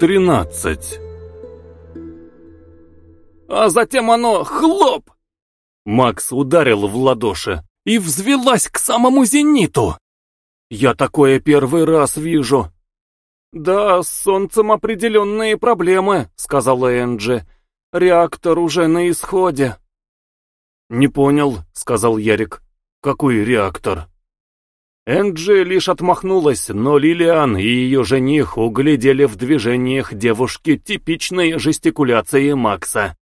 13 А затем оно хлоп! Макс ударил в ладоши и взвелась к самому зениту. Я такое первый раз вижу. «Да, с солнцем определенные проблемы», — сказала Энджи. «Реактор уже на исходе». «Не понял», — сказал Ярик. «Какой реактор?» Энджи лишь отмахнулась, но Лилиан и ее жених углядели в движениях девушки типичные жестикуляции Макса.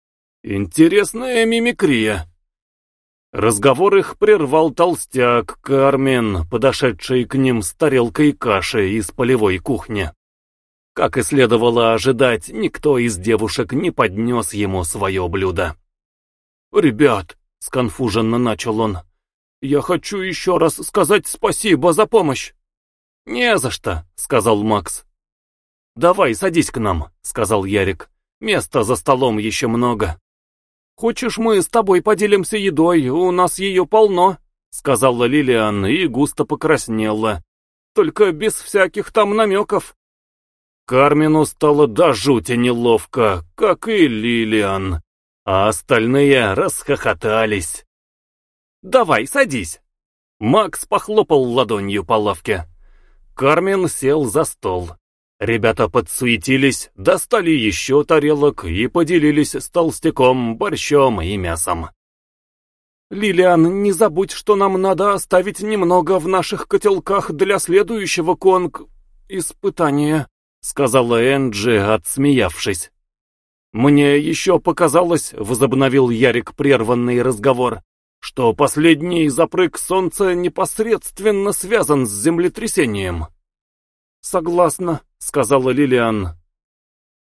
Интересная мимикрия. Разговор их прервал толстяк Кармен, подошедший к ним с тарелкой каши из полевой кухни. Как и следовало ожидать, никто из девушек не поднес ему свое блюдо. «Ребят», — сконфуженно начал он, — «я хочу еще раз сказать спасибо за помощь». «Не за что», — сказал Макс. «Давай, садись к нам», — сказал Ярик. «Места за столом еще много». «Хочешь, мы с тобой поделимся едой, у нас ее полно», — сказала Лилиан и густо покраснела. «Только без всяких там намеков». Кармену стало до жути неловко, как и Лилиан, а остальные расхохотались. «Давай, садись!» Макс похлопал ладонью по лавке. Кармен сел за стол. Ребята подсуетились, достали еще тарелок и поделились с толстяком, борщом и мясом. «Лилиан, не забудь, что нам надо оставить немного в наших котелках для следующего конг... испытания», сказала Энджи, отсмеявшись. «Мне еще показалось», — возобновил Ярик прерванный разговор, что последний запрыг солнца непосредственно связан с землетрясением. «Согласна», — сказала Лилиан.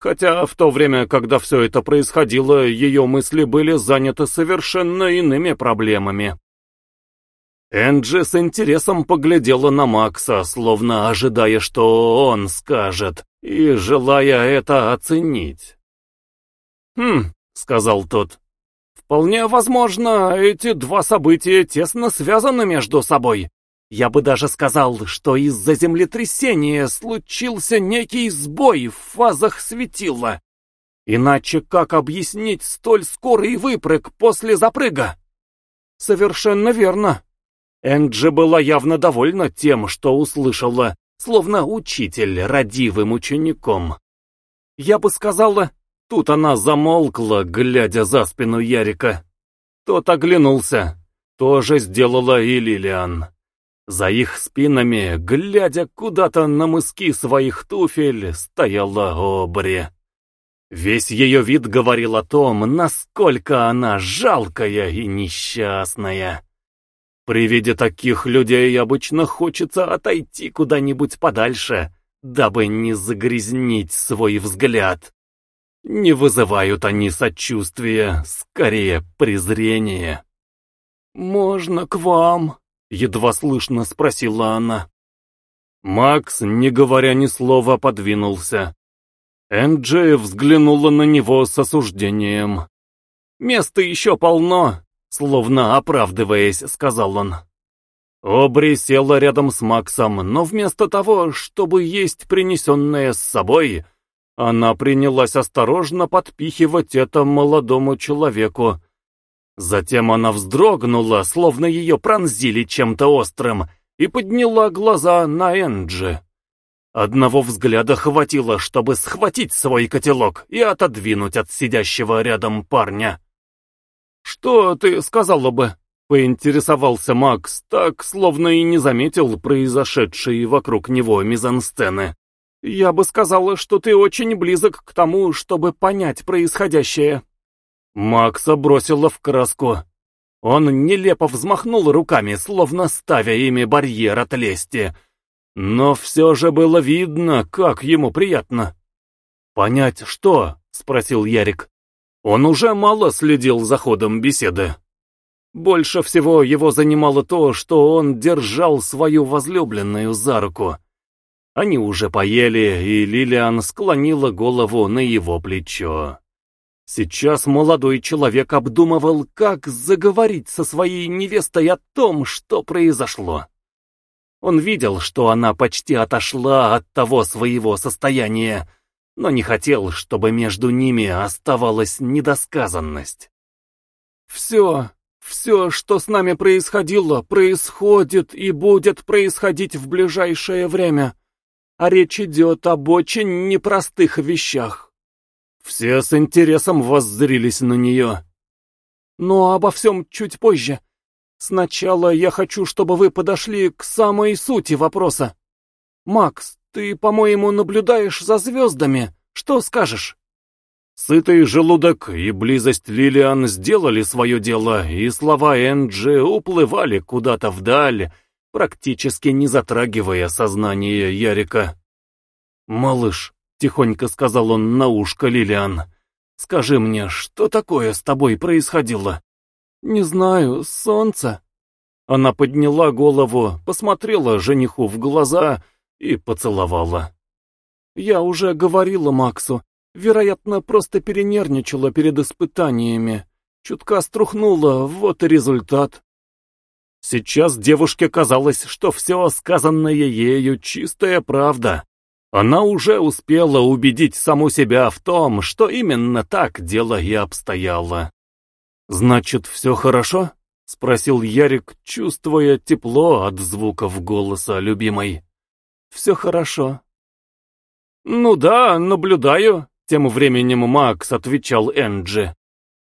Хотя в то время, когда все это происходило, ее мысли были заняты совершенно иными проблемами. Энджи с интересом поглядела на Макса, словно ожидая, что он скажет, и желая это оценить. «Хм», — сказал тот, — «вполне возможно, эти два события тесно связаны между собой. Я бы даже сказал, что из-за землетрясения случился некий сбой в фазах светила. Иначе как объяснить столь скорый выпрыг после запрыга?» «Совершенно верно», Энджи была явно довольна тем, что услышала, словно учитель родивым учеником. Я бы сказала, тут она замолкла, глядя за спину Ярика. Тот оглянулся. Тоже сделала и Лилиан. За их спинами, глядя куда-то на мыски своих туфель, стояла Обри. Весь ее вид говорил о том, насколько она жалкая и несчастная. При виде таких людей обычно хочется отойти куда-нибудь подальше, дабы не загрязнить свой взгляд. Не вызывают они сочувствия, скорее презрение. «Можно к вам?» — едва слышно спросила она. Макс, не говоря ни слова, подвинулся. Энджи взглянула на него с осуждением. «Места еще полно, Словно оправдываясь, сказал он. Обри села рядом с Максом, но вместо того, чтобы есть принесенное с собой, она принялась осторожно подпихивать это молодому человеку. Затем она вздрогнула, словно ее пронзили чем-то острым, и подняла глаза на Энджи. Одного взгляда хватило, чтобы схватить свой котелок и отодвинуть от сидящего рядом парня. «Что ты сказала бы?» — поинтересовался Макс, так, словно и не заметил произошедшей вокруг него мизансцены. «Я бы сказала, что ты очень близок к тому, чтобы понять происходящее». Макса бросила в краску. Он нелепо взмахнул руками, словно ставя ими барьер от лести. Но все же было видно, как ему приятно. «Понять что?» — спросил Ярик. Он уже мало следил за ходом беседы. Больше всего его занимало то, что он держал свою возлюбленную за руку. Они уже поели, и Лилиан склонила голову на его плечо. Сейчас молодой человек обдумывал, как заговорить со своей невестой о том, что произошло. Он видел, что она почти отошла от того своего состояния, но не хотел, чтобы между ними оставалась недосказанность. «Все, все, что с нами происходило, происходит и будет происходить в ближайшее время. А речь идет об очень непростых вещах». Все с интересом воззрились на нее. «Но обо всем чуть позже. Сначала я хочу, чтобы вы подошли к самой сути вопроса. Макс, ты, по-моему, наблюдаешь за звездами. Что скажешь?» Сытый желудок и близость Лилиан сделали свое дело, и слова Энджи уплывали куда-то вдаль, практически не затрагивая сознание Ярика. «Малыш», — тихонько сказал он на ушко Лилиан, — «скажи мне, что такое с тобой происходило?» «Не знаю, солнце». Она подняла голову, посмотрела жениху в глаза и поцеловала. «Я уже говорила Максу, Вероятно, просто перенервничала перед испытаниями. Чутка струхнула, вот и результат. Сейчас девушке казалось, что все сказанное ею чистая правда. Она уже успела убедить саму себя в том, что именно так дело и обстояло. «Значит, все хорошо?» — спросил Ярик, чувствуя тепло от звуков голоса любимой. «Все хорошо». «Ну да, наблюдаю», тем временем Макс отвечал Энджи.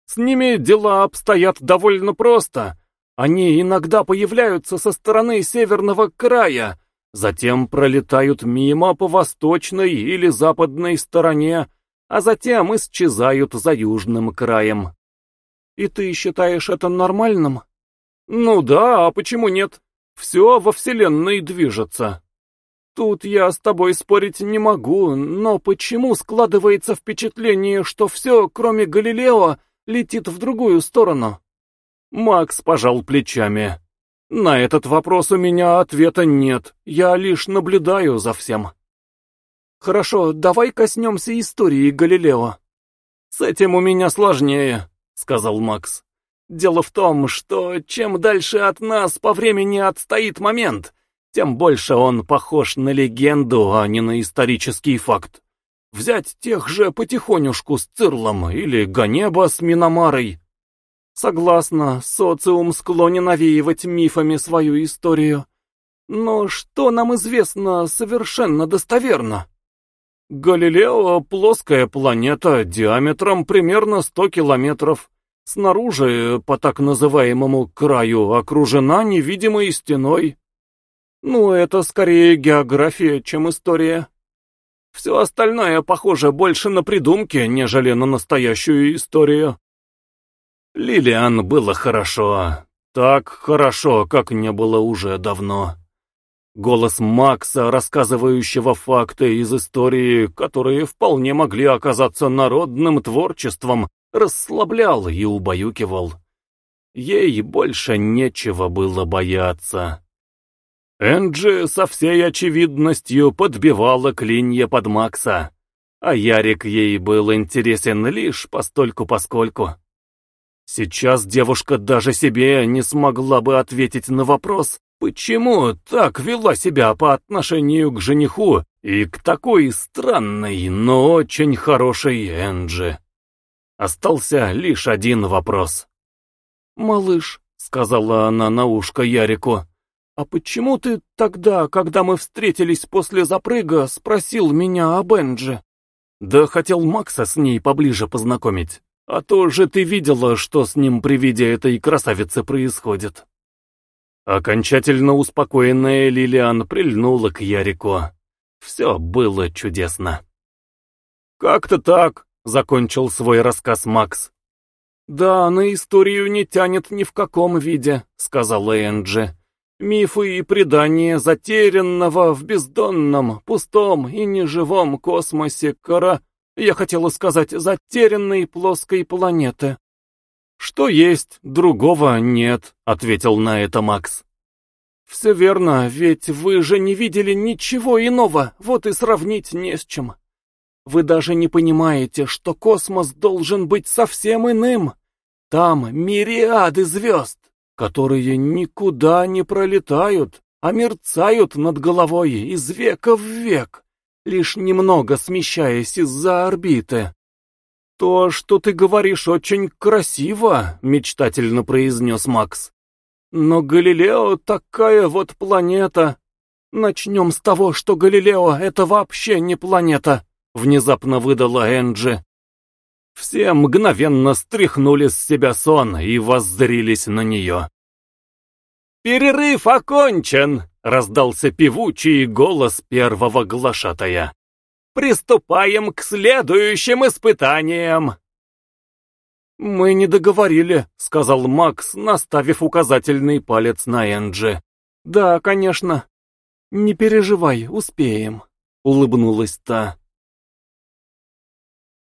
С ними дела обстоят довольно просто. Они иногда появляются со стороны северного края, затем пролетают мимо по восточной или западной стороне, а затем исчезают за южным краем. И ты считаешь это нормальным? Ну да, а почему нет? Все во Вселенной движется. Тут я с тобой спорить не могу, но почему складывается впечатление, что все, кроме Галилео, летит в другую сторону? Макс пожал плечами. На этот вопрос у меня ответа нет, я лишь наблюдаю за всем. Хорошо, давай коснемся истории Галилео. С этим у меня сложнее, сказал Макс. Дело в том, что чем дальше от нас по времени отстоит момент, тем больше он похож на легенду, а не на исторический факт. Взять тех же потихонюшку с Цирлом или Ганеба с Миномарой. Согласна, социум склонен навеивать мифами свою историю. Но что нам известно совершенно достоверно? Галилео — плоская планета диаметром примерно 100 километров. Снаружи, по так называемому краю, окружена невидимой стеной. Ну, это скорее география, чем история. Все остальное похоже больше на придумки, нежели на настоящую историю. Лилиан было хорошо. Так хорошо, как не было уже давно. Голос Макса, рассказывающего факты из истории, которые вполне могли оказаться народным творчеством, расслаблял и убаюкивал. Ей больше нечего было бояться. Энджи со всей очевидностью подбивала клинья под Макса, а Ярик ей был интересен лишь постольку-поскольку. Сейчас девушка даже себе не смогла бы ответить на вопрос, почему так вела себя по отношению к жениху и к такой странной, но очень хорошей Энджи. Остался лишь один вопрос. «Малыш», — сказала она на ушко Ярику, — «А почему ты тогда, когда мы встретились после запрыга, спросил меня о Бенджи?» «Да хотел Макса с ней поближе познакомить. А то же ты видела, что с ним при виде этой красавицы происходит». Окончательно успокоенная Лилиан прильнула к Ярику. Все было чудесно. «Как-то так», — закончил свой рассказ Макс. «Да, на историю не тянет ни в каком виде», — сказала Энджи. Мифы и предания затерянного в бездонном, пустом и неживом космосе кора, я хотела сказать, затерянной плоской планеты. «Что есть, другого нет», — ответил на это Макс. «Все верно, ведь вы же не видели ничего иного, вот и сравнить не с чем. Вы даже не понимаете, что космос должен быть совсем иным. Там мириады звезд, которые никуда не пролетают, а мерцают над головой из века в век. Лишь немного смещаясь из-за орбиты. «То, что ты говоришь, очень красиво», — мечтательно произнес Макс. «Но Галилео такая вот планета. Начнем с того, что Галилео — это вообще не планета», — внезапно выдала Энджи. Все мгновенно стряхнули с себя сон и воззрились на нее. «Перерыв окончен!» — раздался певучий голос первого глашатая. «Приступаем к следующим испытаниям!» «Мы не договорили», — сказал Макс, наставив указательный палец на Энджи. «Да, конечно». «Не переживай, успеем», — улыбнулась та.